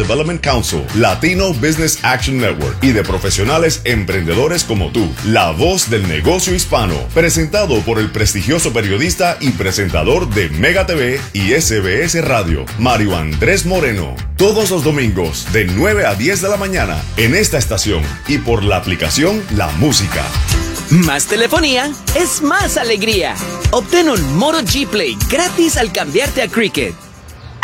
Development Council, Latino Business Action Network y de profesionales emprendedores como tú. La voz del negocio hispano, presentado por el prestigioso periodista y presentador de Mega TV y SBS Radio, Mario Andrés Moreno. Todos los domingos de 9 a 10 de la mañana en esta estación y por la aplicación La Música. Más telefonía es más alegría. Obtén un Moto G Play gratis al cambiarte a Cricket.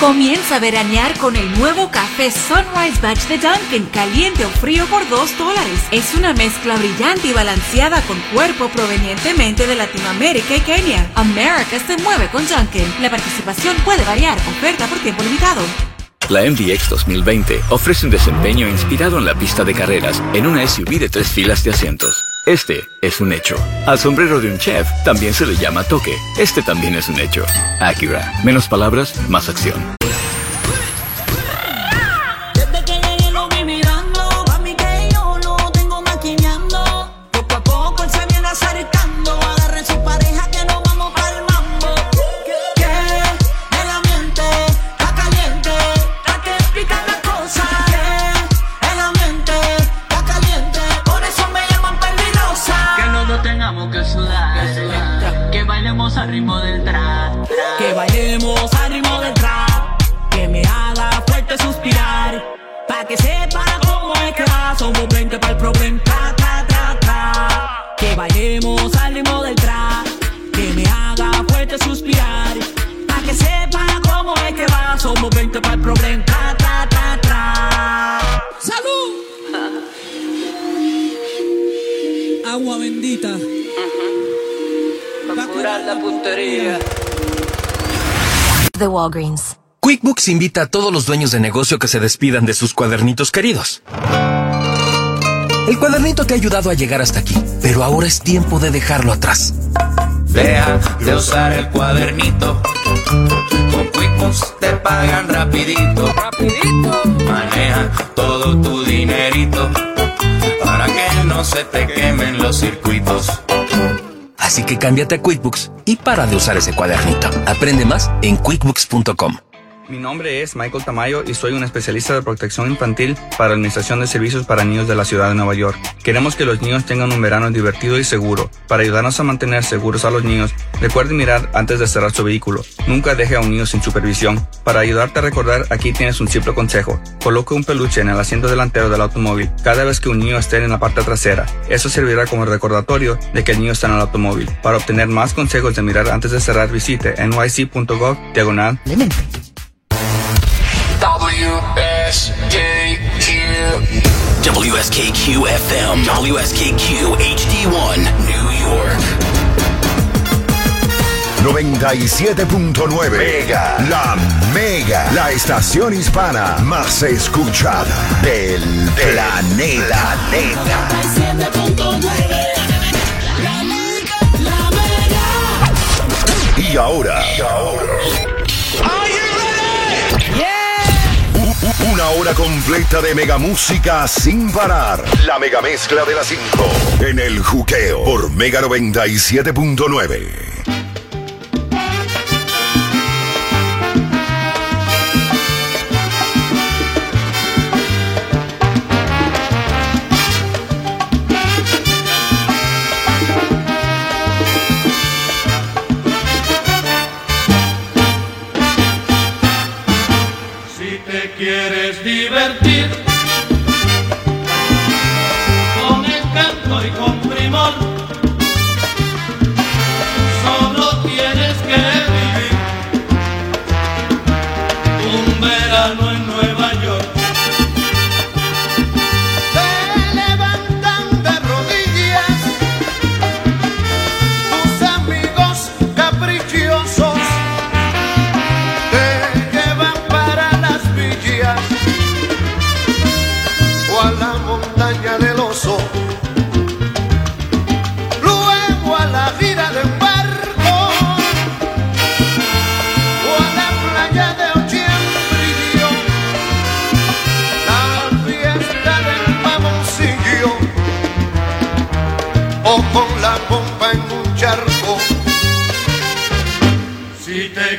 Comienza a veranear con el nuevo café Sunrise Batch de Dunkin', caliente o frío por 2 dólares. Es una mezcla brillante y balanceada con cuerpo provenientemente de Latinoamérica y Kenia. América se mueve con Dunkin'. La participación puede variar. Oferta por tiempo limitado. La MDX 2020 ofrece un desempeño inspirado en la pista de carreras en una SUV de tres filas de asientos. Este es un hecho. Al sombrero de un chef también se le llama toque. Este también es un hecho. Acura. Menos palabras, más acción. Walgreens. QuickBooks invita a todos los dueños de negocio que se despidan de sus cuadernitos queridos. El cuadernito te ha ayudado a llegar hasta aquí, pero ahora es tiempo de dejarlo atrás. Deja de usar el cuadernito. Con QuickBooks te pagan rapidito. Rapidito. Maneja todo tu dinerito. Para que no se te quemen los circuitos. Así que cámbiate a QuickBooks y para de usar ese cuadernito. Aprende más en quickbooks.com. Mi nombre es Michael Tamayo y soy un especialista de protección infantil para Administración de Servicios para Niños de la Ciudad de Nueva York. Queremos que los niños tengan un verano divertido y seguro. Para ayudarnos a mantener seguros a los niños, recuerde mirar antes de cerrar su vehículo. Nunca deje a un niño sin supervisión. Para ayudarte a recordar, aquí tienes un simple consejo. Coloque un peluche en el asiento delantero del automóvil cada vez que un niño esté en la parte trasera. Eso servirá como recordatorio de que el niño está en el automóvil. Para obtener más consejos de mirar antes de cerrar, visite nyc.gov diagonal. WSKQ FM, WSKQ HD1, New York. 97.9 Mega, la Mega, la estación hispana más escuchada del planeta. Y ahora, y ahora. Hora completa de mega música sin parar. La mega mezcla de las 5 en el juqueo por Mega 97.9.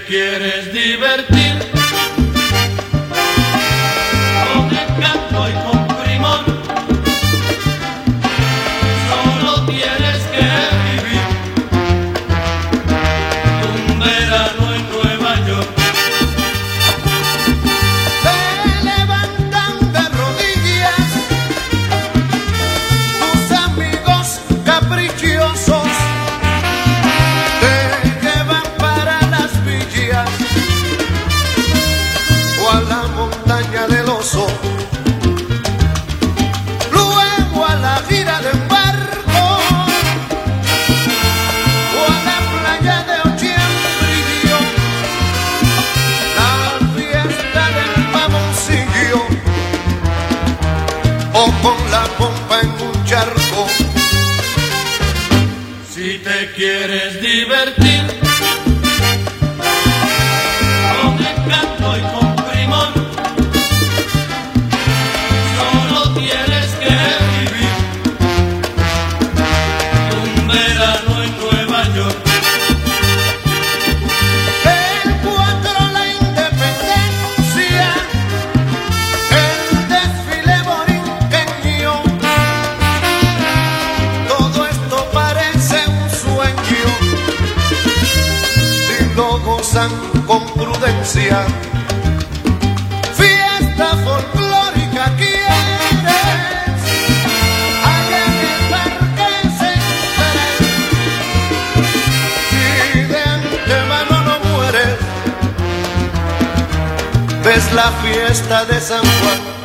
quieres divertir. es la fiesta de San Juan.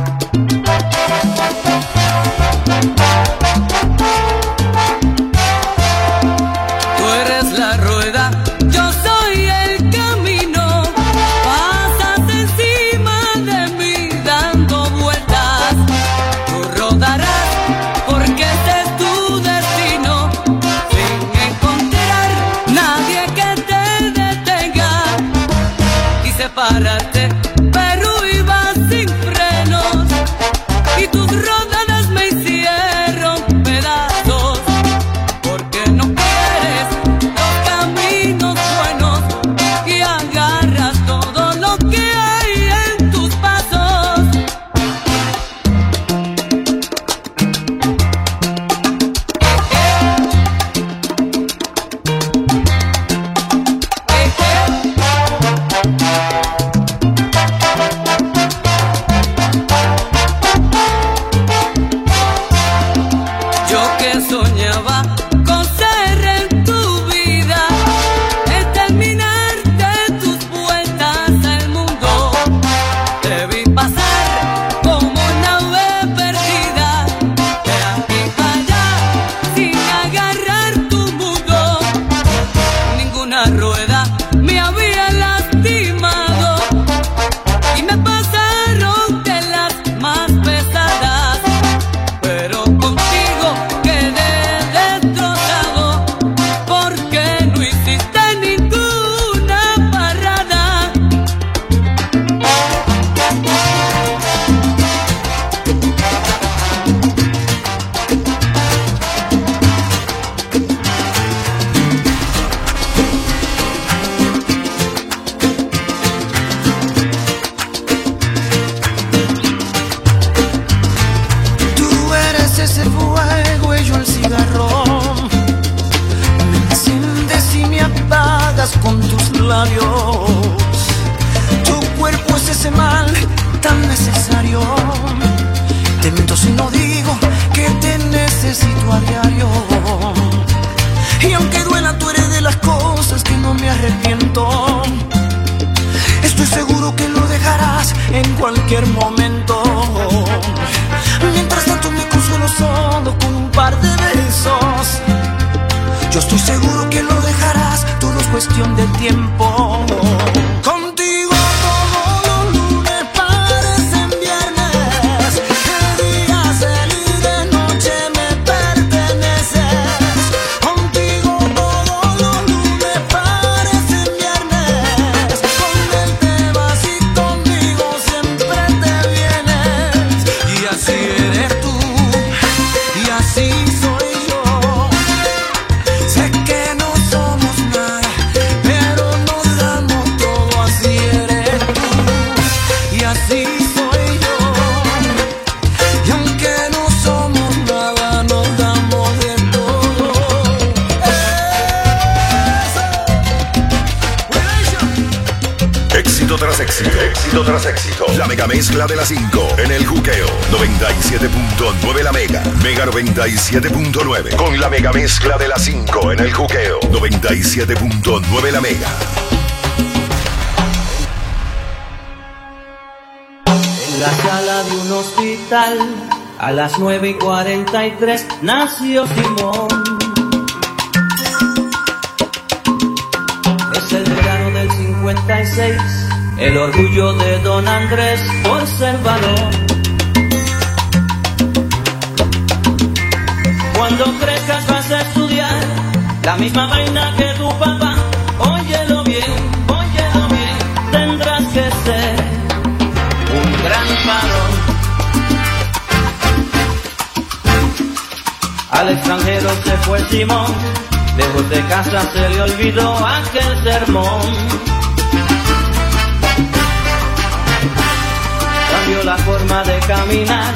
Cuestión de tiempo. 97.9. Con la mega mezcla de las 5 en el juqueo. 97.9 la mega. En la sala de un hospital, a las 9 y 43, nació Simón. Es el verano del 56, el orgullo de don Andrés por ser varón. Cuando crezcas vas a estudiar la misma vaina que tu papá. Óyelo bien, óyelo bien, tendrás que ser un gran varón. Al extranjero se fue Simón, lejos de casa se le olvidó aquel sermón. Cambió la forma de caminar,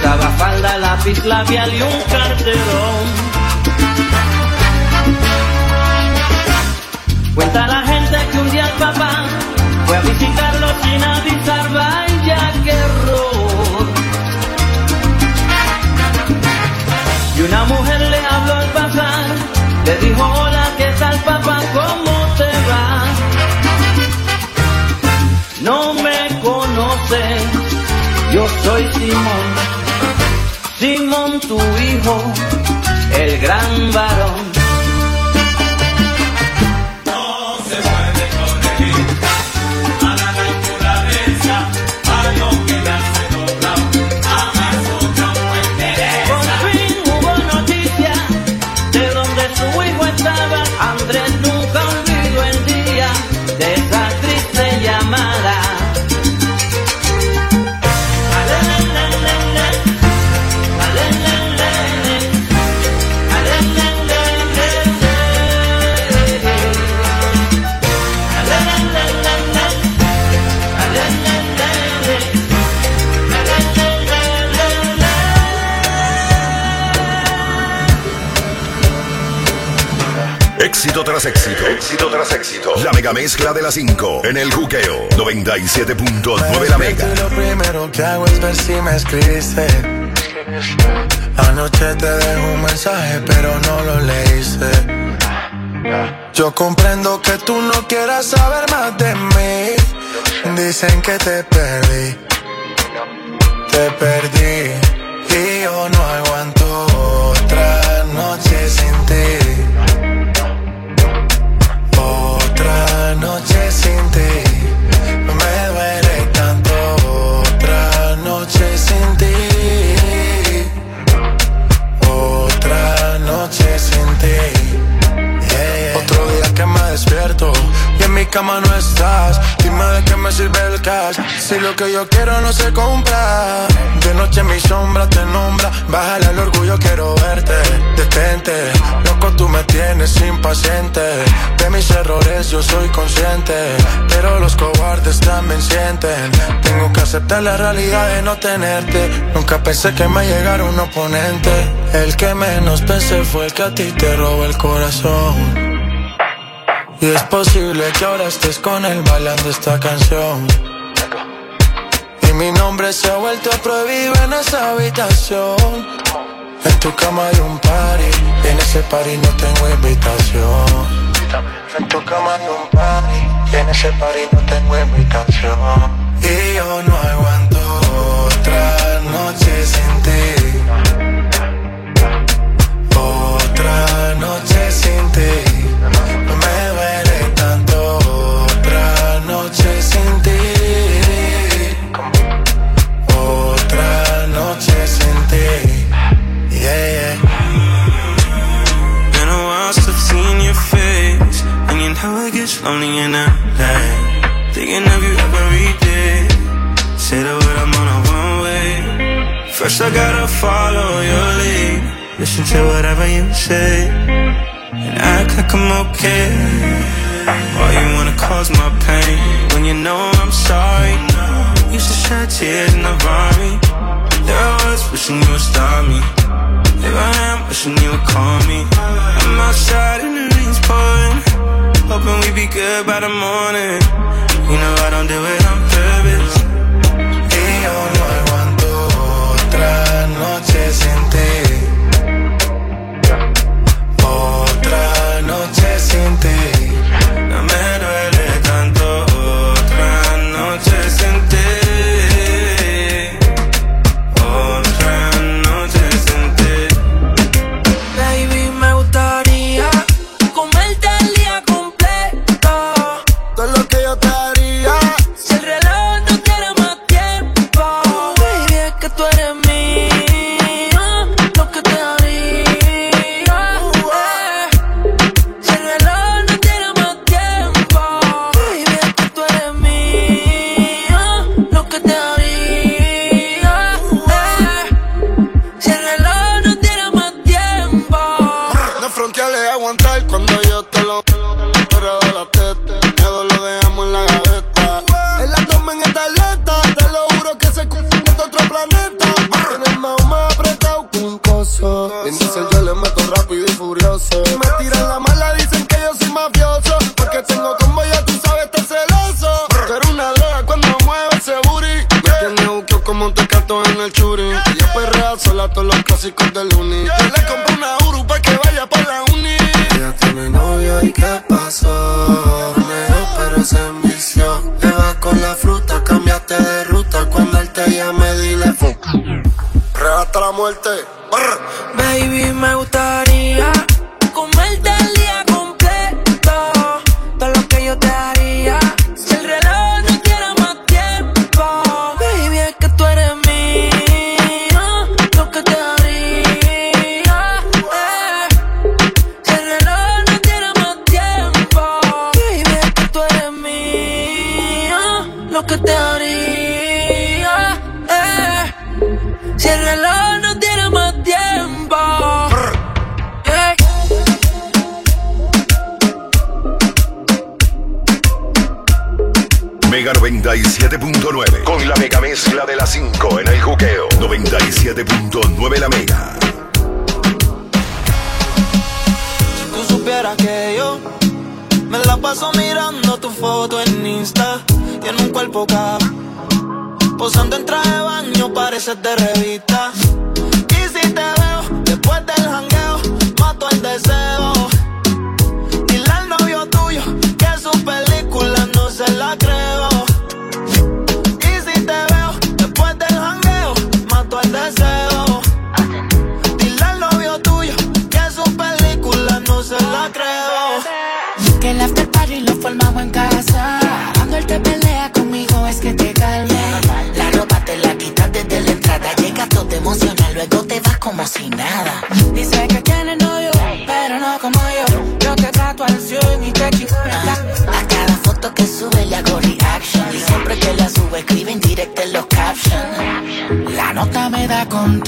usaba falda, lápiz labial y un carterón. Cuenta la gente que un día el papá fue a visitarlo sin avisar, vaya que error. Y una mujer le habló al pasar, le dijo, hola, ¿qué tal papá? ¿Cómo te va? No me conoces, yo soy Simón, Simón tu hijo, el gran varón. Tras éxito, éxito tras éxito. La mega mezcla de las 5 en el juqueo. 97.9 la mega. Lo primero que hago es ver si me escribiste. Anoche te dejo un mensaje, pero no lo leíste. Yo comprendo que tú no quieras saber más de mí. Dicen que te perdí. Te perdí. Cama no estás. Dime de qué me sirve el cash si lo que yo quiero no se compra. De noche mi sombra te nombra. Bájale al orgullo, quiero verte. Detente, loco, tú me tienes impaciente. De mis errores yo soy consciente. Pero los cobardes también sienten. Tengo que aceptar la realidad de no tenerte. Nunca pensé que me llegara un oponente. El que menos pensé fue el que a ti te robó el corazón. Y es posible que ahora estés con él bailando esta canción. Y mi nombre se ha vuelto prohibido en esa habitación. En tu cama hay un party, en ese party no tengo invitación. En tu cama hay un party, en ese party no tengo invitación. Y yo no aguanto otra noche sin ti. Otra noche sin ti. Lonely in LA. Thinking of you every day. Say the word, I'm on a one way. First, I gotta follow your lead. Listen to whatever you say. And act like I'm okay. Why you wanna cause my pain when you know I'm sorry? Used to shed tears in the army. There I was wishing you would stop me. Here I am wishing you would call me. I'm outside and the rain's pouring. Hoping we be good by the morning. You know I don't do it on purpose. La muerte. Brr. Baby, me gustaría baño, pareces de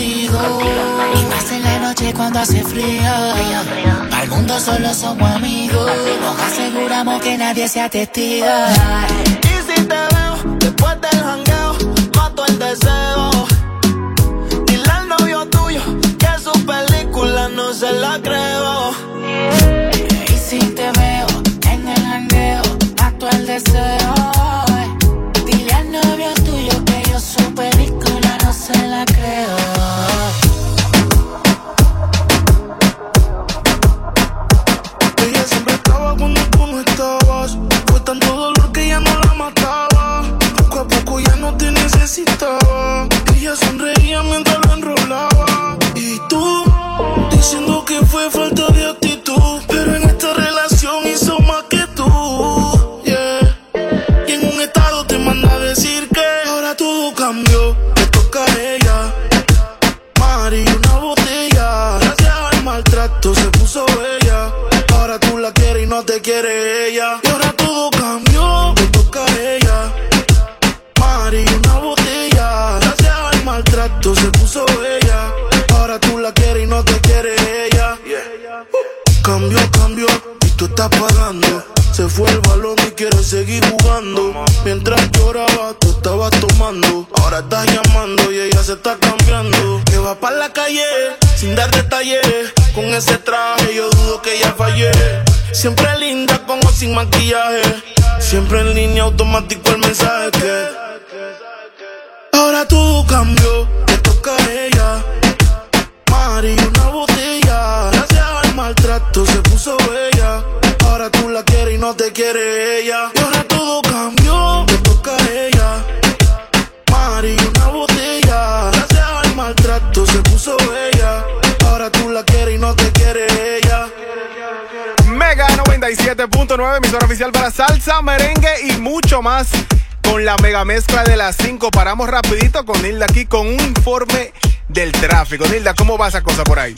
Y más en la noche cuando hace frío. Para el mundo solo somos amigos. Nos aseguramos que nadie sea testigo. Y si te veo después del jangueo, mato el deseo. Dile al novio tuyo que su película no se la creo. Y si te veo en el jangueo, mato el deseo. Dile al novio tuyo que yo su película no se la creo. Con ese traje yo dudo que ella fallé. Siempre linda como sin maquillaje. Siempre en línea automático el mensaje que. Ahora todo cambió, le toca a ella. Mari, una botella. Gracias al maltrato se puso bella. Ahora tú la quieres y no te quiere ella. Y 97.9, emisora oficial para salsa, merengue y mucho más. Con la mega mezcla de las 5 paramos rapidito con Nilda aquí con un informe del tráfico. Nilda, ¿cómo va esa cosa por ahí?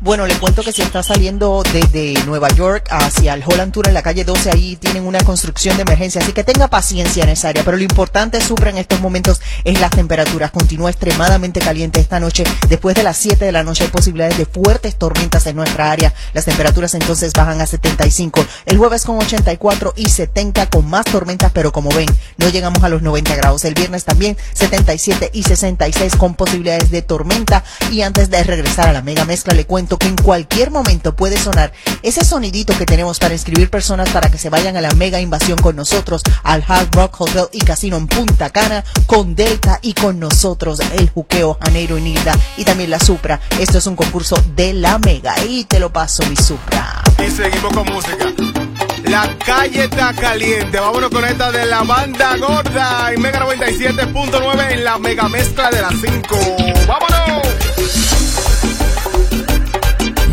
Bueno, le cuento que si está saliendo desde Nueva York hacia el Holland Tour en la calle 12, ahí tienen una construcción de emergencia, así que tenga paciencia en esa área. Pero lo importante, Supra, en estos momentos es las temperaturas. Continúa extremadamente caliente esta noche. Después de las 7 de la noche hay posibilidades de fuertes tormentas en nuestra área. Las temperaturas entonces bajan a 75. El jueves con 84 y 70 con más tormentas, pero como ven, no llegamos a los 90 grados. El viernes también 77 y 66 con posibilidades de tormenta. Y antes de regresar a la mega mezcla, le cuento que en cualquier momento puede sonar ese sonidito que tenemos para inscribir personas para que se vayan a la mega invasión con nosotros al Hard Rock Hotel y Casino en Punta Cana con Delta y con nosotros el Juqueo, Janeiro y Nilda y también la Supra. Esto es un concurso de la mega y te lo paso mi Supra. Y seguimos con música. La calle está caliente. Vámonos con esta de la banda gorda en Mega 97.9 en la mega mezcla de las 5. ¡Vámonos!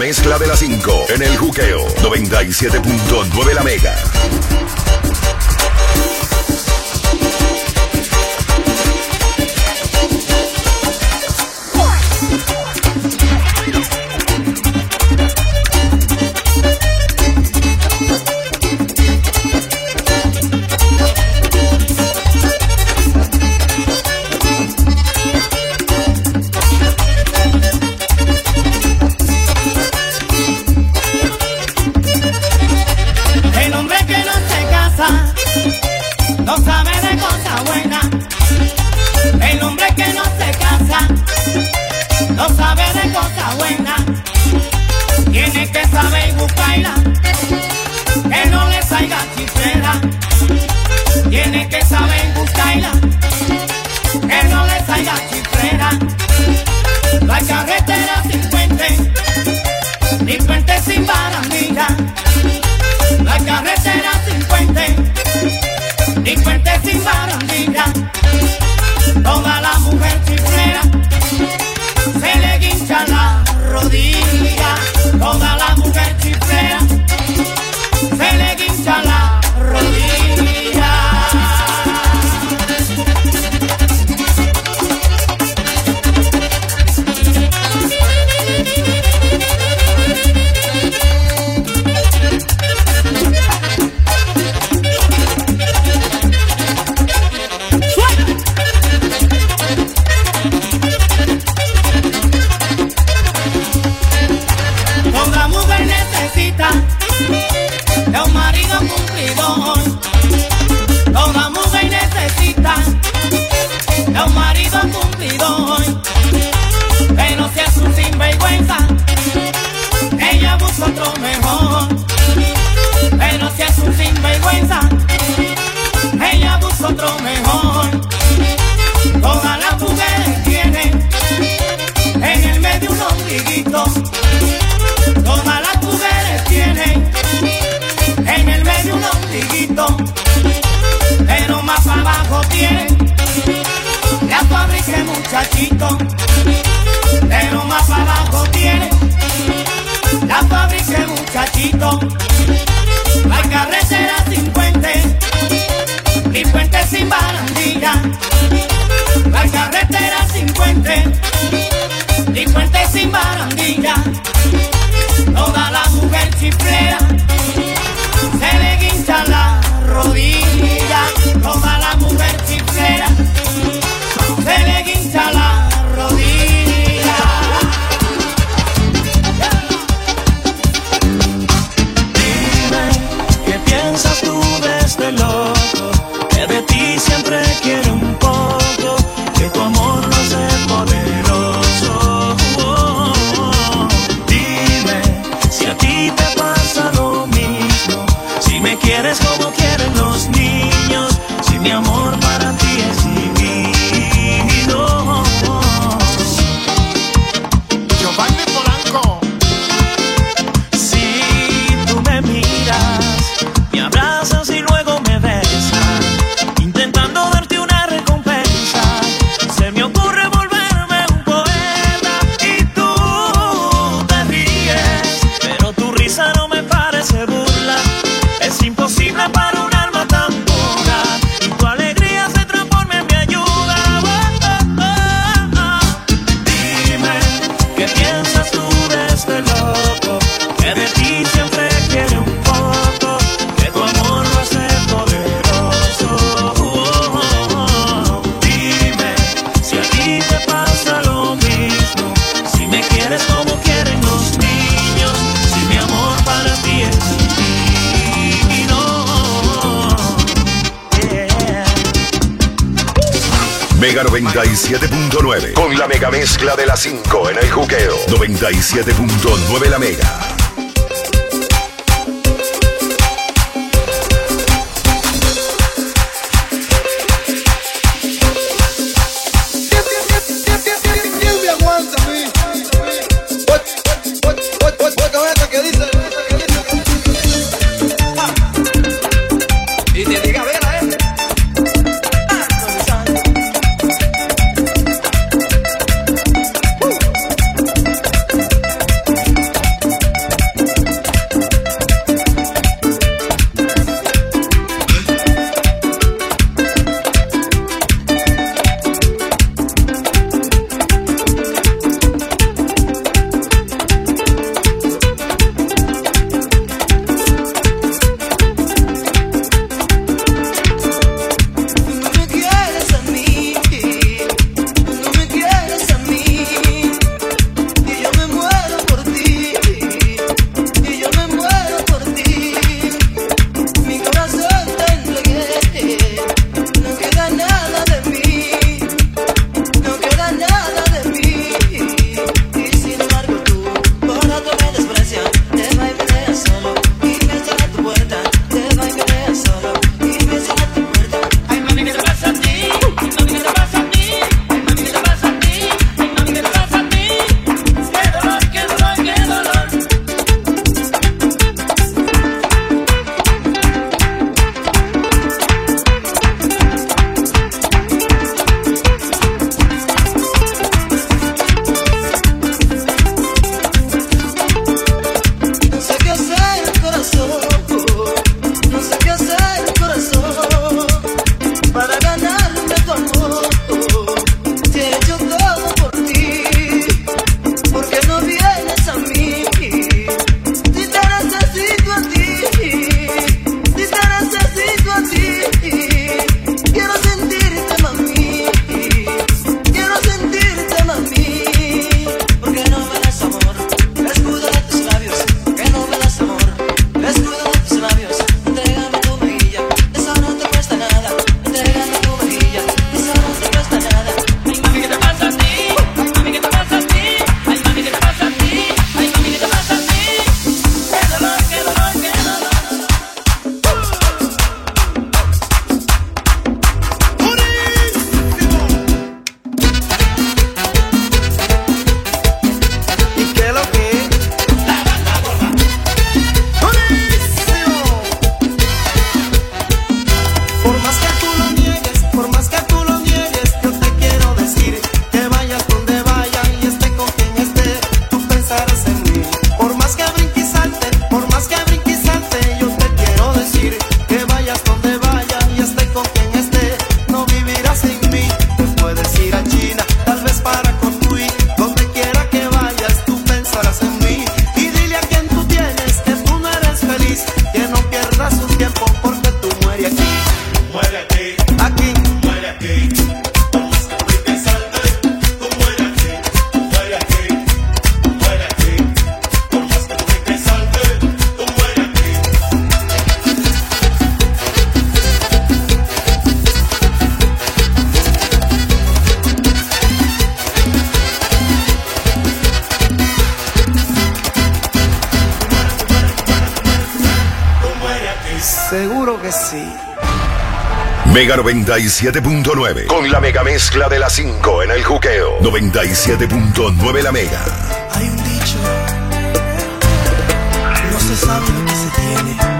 Mezcla de las 5 en el juqueo. 97.9 la mega. mezcla de las 5 en el juqueo. 97.9 la mega. Mega 97.9 con la mega mezcla de las 5 en el juqueo. 97.9 la mega. Hay un dicho. No se sabe lo que se tiene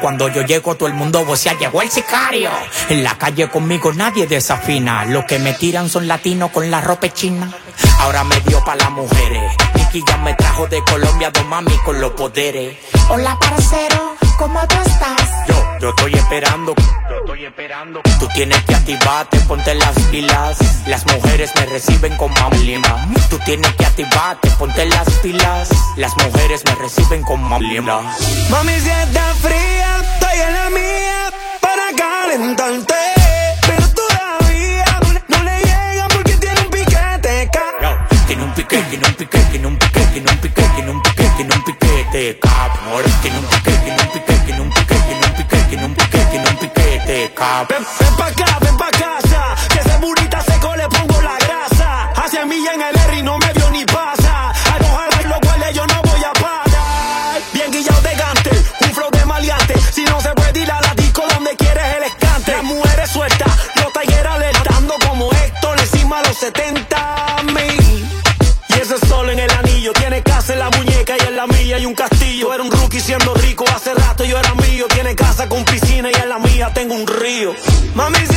Cuando yo llego, todo el mundo vocea, llegó el sicario. En la calle conmigo nadie desafina. Los que me tiran son latinos con la ropa china. Ahora me dio pa' las mujeres. Nicky ya me trajo de Colombia, dos mami con los poderes. Hola, parcero, ¿cómo tú estás? Yo estoy esperando, yo estoy esperando. Tú tienes que activarte, ponte las pilas. Las mujeres me reciben con maulima. Tú tienes que activarte, ponte las pilas. Las mujeres me reciben con maulima. Mami, si está fría, estoy en la mía para calentarte. Pero todavía no le llega porque tiene un piquete. Tiene un piquete, tiene un piquete, tiene un piquete, tiene un piquete, tiene un piquete, tiene un piquete, Tiene un piquete, tiene un piquete, tiene un piquete. Ven, ven pa' acá, ven pa' casa. Que ese burita seco le pongo la grasa. Hace milla en el R y no me vio ni pasa. Al mojarme los cuales yo no voy a parar. Bien guillado de gante, un flow de maleante. Si no se puede ir a la disco donde quieres el escante. Las mujeres sueltas, los talleres alertando como Héctor encima a los 70. Mommy's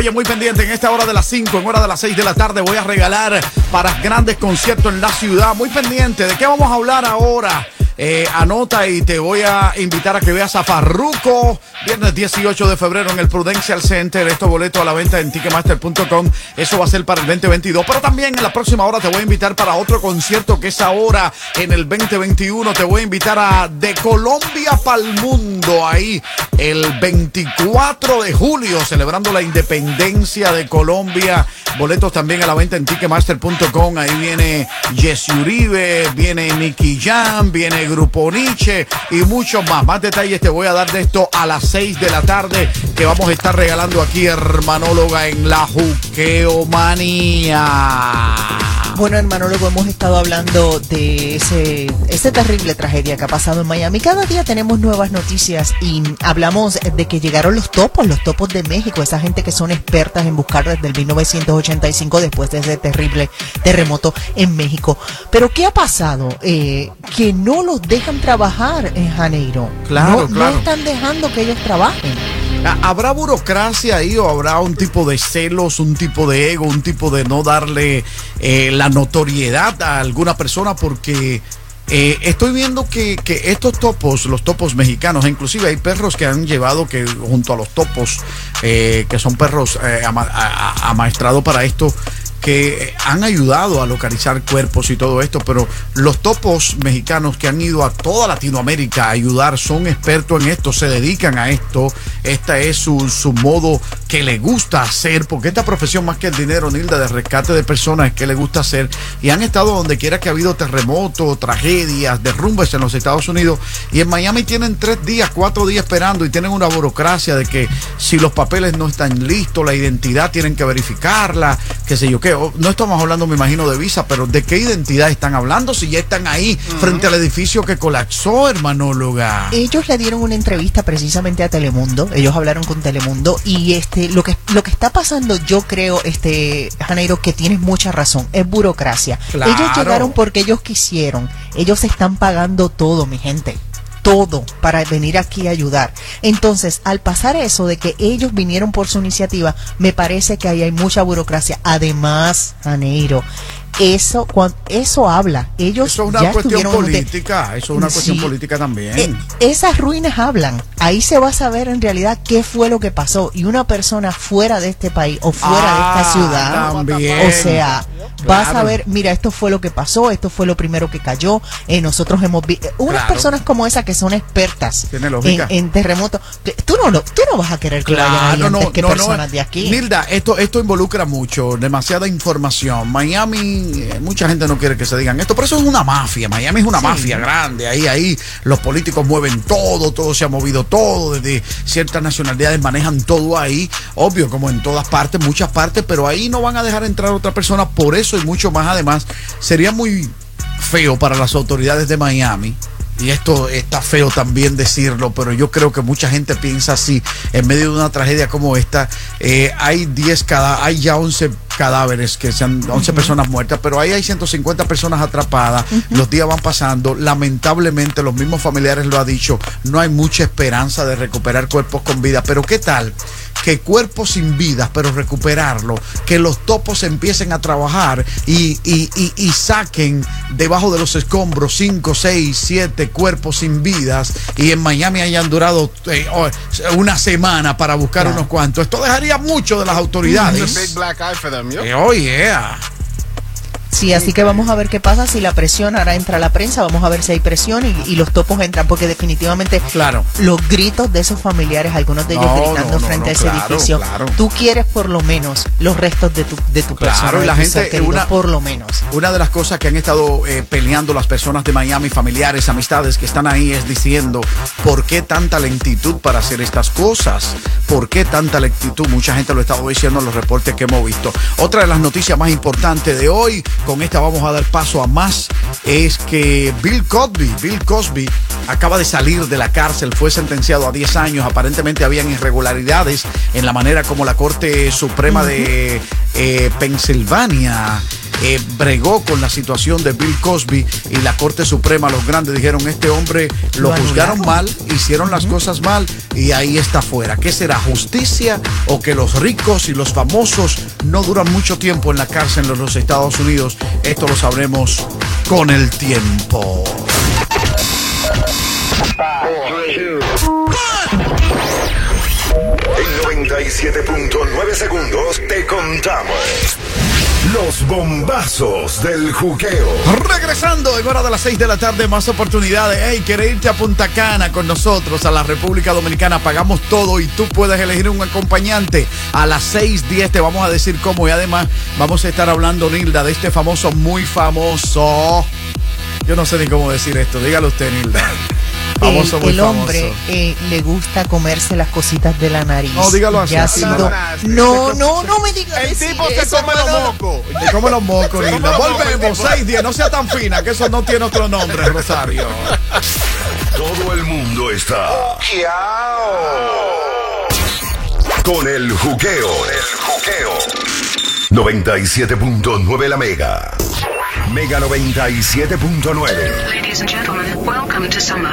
Oye, muy pendiente, en esta hora de las 5, en hora de las 6 de la tarde voy a regalar para grandes conciertos en la ciudad. Muy pendiente, ¿de qué vamos a hablar ahora? Eh, anota y te voy a invitar a que veas a Farruko viernes 18 de febrero en el Prudential Center. Estos boletos a la venta en ticketmaster.com. Eso va a ser para el 2022. Pero también en la próxima hora te voy a invitar para otro concierto que es ahora en el 2021. Te voy a invitar a De Colombia para el Mundo. Ahí el 24 de julio, celebrando la independencia de Colombia. Boletos también a la venta en ticketmaster.com. Ahí viene Jesse Uribe, viene Nicky Jam, viene Grupo Nietzsche y muchos más. Más detalles te voy a dar de esto a las 6 de la tarde que vamos a estar regalando aquí, hermanóloga, en la Juqueomanía. Bueno, hermanólogo, hemos estado hablando de ese, esa terrible tragedia que ha pasado en Miami. Cada día tenemos nuevas noticias y hablamos de que llegaron los topos, los topos de México, esa gente que son expertas en buscar desde el 1985 después de ese terrible terremoto en México. Pero ¿qué ha pasado? Eh, que no los dejan trabajar en Janeiro. Claro, no, claro. no están dejando que ellos trabajen. Ah, ¿Habrá burocracia ahí o habrá un tipo de celos, un tipo de ego, un tipo de no darle eh, la notoriedad a alguna persona? Porque eh, estoy viendo que, que estos topos, los topos mexicanos, inclusive hay perros que han llevado que junto a los topos, eh, que son perros eh, amaestrados para esto, que han ayudado a localizar cuerpos y todo esto, pero los topos mexicanos que han ido a toda Latinoamérica a ayudar son expertos en esto, se dedican a esto, esta es su, su modo que le gusta hacer, porque esta profesión más que el dinero, Nilda, de rescate de personas es que le gusta hacer, y han estado donde quiera que ha habido terremotos, tragedias, derrumbes en los Estados Unidos, y en Miami tienen tres días, cuatro días esperando y tienen una burocracia de que si los papeles no están listos, la identidad tienen que verificarla, qué sé yo qué. O- No estamos hablando, me imagino, de visa, pero ¿de qué identidad están hablando si ya están ahí frente al edificio que colapsó, hermanóloga? Ellos le dieron una entrevista precisamente a Telemundo, ellos hablaron con Telemundo y este lo que lo que está pasando, yo creo, este Janeiro que tienes mucha razón, es burocracia. Claro. Ellos llegaron porque ellos quisieron, ellos están pagando todo, mi gente. Todo para venir aquí a ayudar. Entonces, al pasar eso de que ellos vinieron por su iniciativa, me parece que ahí hay mucha burocracia. Además, Janeiro, eso, eso habla. Ellos Eso es una ya cuestión política, eso es una cuestión Sí. política también. eh, esas ruinas hablan. Ahí se va a saber en realidad qué fue lo que pasó. Y una persona fuera de este país o fuera de Ah, esta ciudad, también. o sea, vas a Claro. ver, mira, esto fue lo que pasó, esto fue lo primero que cayó. Eh, nosotros hemos visto unas Claro. personas como esa que son expertas en, terremotos. Tú no, lo- tú no vas a querer que vayan Claro, no, antes que no, personas de aquí. Nilda, esto, esto involucra mucho, demasiada información. Miami, eh, mucha gente no quiere que se digan esto, pero eso es una mafia. Miami es una Sí. mafia grande. Ahí, ahí los políticos mueven todo, todo se ha movido todo, desde ciertas nacionalidades manejan todo ahí. Obvio, como en todas partes, muchas partes, pero ahí no van a dejar entrar otra persona. Por eso y mucho más, además, sería muy feo para las autoridades de Miami. Y esto está feo también decirlo, pero yo creo que mucha gente piensa así. En medio de una tragedia como esta, eh, hay 10 cada, hay ya 11 cadáveres, que sean 11 personas muertas, pero ahí hay 150 personas atrapadas. Los días van pasando. Lamentablemente, los mismos familiares lo han dicho, no hay mucha esperanza de recuperar cuerpos con vida. Pero ¿qué tal? Que cuerpos sin vidas, pero recuperarlo, que los topos empiecen a trabajar y, y- y- y saquen debajo de los escombros 5, 6, 7 cuerpos sin vidas y en Miami hayan durado eh, oh, una semana para buscar unos cuantos. Esto dejaría mucho de las autoridades. big black eye for them, yo. Eh, oh, yeah. Sí, así que vamos a ver qué pasa si la presión ahora entra la prensa, vamos a ver si hay presión y, y los topos entran, porque definitivamente Claro. los gritos de esos familiares, algunos de ellos No, gritando no, no, frente a ese claro, edificio, claro. tú quieres por lo menos los restos de tu, de tu persona, Claro, la gente, querido, una- por lo menos. Una de las cosas que han estado eh, peleando las personas de Miami, familiares, amistades que están ahí, es diciendo, ¿por qué tanta lentitud para hacer estas cosas? ¿Por qué tanta lentitud? Mucha gente lo ha estado diciendo en los reportes que hemos visto. Otra de las noticias más importantes de hoy, con esta vamos a dar paso a más, es que Bill Cosby, Bill Cosby acaba de salir de la cárcel, fue sentenciado a 10 años, aparentemente habían irregularidades en la manera como la Corte Suprema de eh, Pensilvania eh, bregó con la situación de Bill Cosby y la Corte Suprema, los grandes dijeron, este hombre lo, Lo juzgaron mal, hicieron las cosas mal y ahí está fuera. ¿Qué será? ¿Justicia o que los ricos y los famosos no duran mucho tiempo en la cárcel en los Estados Unidos? Esto lo sabremos con el tiempo. En 97.9 segundos te contamos los bombazos del juqueo. Regresando en hora de las 6 de la tarde, más oportunidades. Hey, ¿quieres irte a Punta Cana con nosotros a la República Dominicana? Pagamos todo y tú puedes elegir un acompañante. A las 6:10 te vamos a decir cómo y además vamos a estar hablando, Nilda, de este famoso, muy famoso. Yo no sé ni cómo decir esto. Dígalo usted, Nilda. Famoso, el, hombre eh, le gusta comerse las cositas de la nariz. No, dígalo así, ha sido- no. no, no, no me digas El tipo se come los mocos. Te come los mocos, Se come los mocos, el Volvemos, tipo. 6:10. No sea tan fina, que eso no tiene otro nombre, Rosario. Todo el mundo está con el juqueo. El juqueo. 97.9 la mega. Mega 97.9. Ladies and gentlemen, welcome to summer.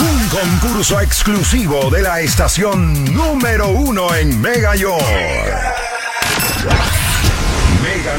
Un concurso exclusivo de la estación número uno en Mega York.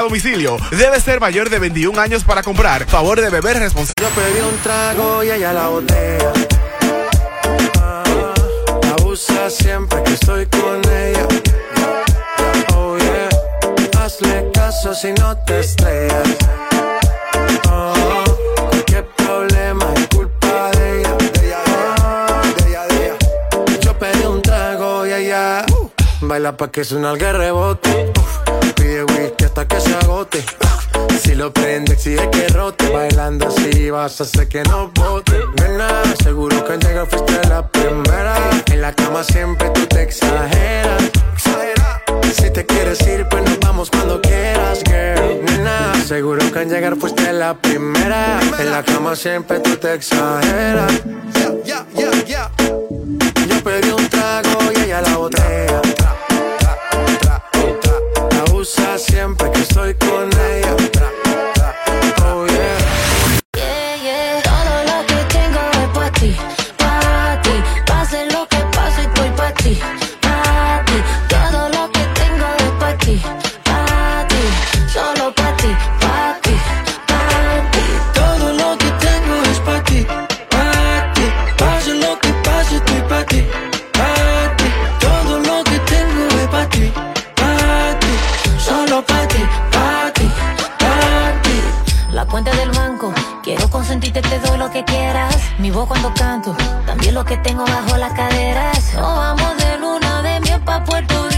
a domicilio. Debes ser mayor de 21 años para comprar. Favor de beber responsable. Yo pedí un trago y ella la botella. Ah, abusa siempre que estoy con ella. Oh yeah, hazle caso si no te estrellas. Oh, qué problema es culpa de ella. De ella, de ella, de ella. Yo pedí un trago y ella baila pa' que suena el rebote. Whisky hasta que se agote. Si lo prende, exige que rote. Bailando así vas a hacer que no bote. Nena, seguro que al llegar fuiste la primera. En la cama siempre tú te exageras. Si te quieres ir, pues nos vamos cuando quieras, girl. Nena, seguro que al llegar fuiste la primera. En la cama siempre tú te exageras. Yeah, yeah, yeah, yeah. Yo pedí un trago y ella la botella. Siempre que estoy con ella. sentirte te doy lo que quieras. Mi voz cuando canto, también lo que tengo bajo las caderas. Nos vamos de luna de miel pa' Puerto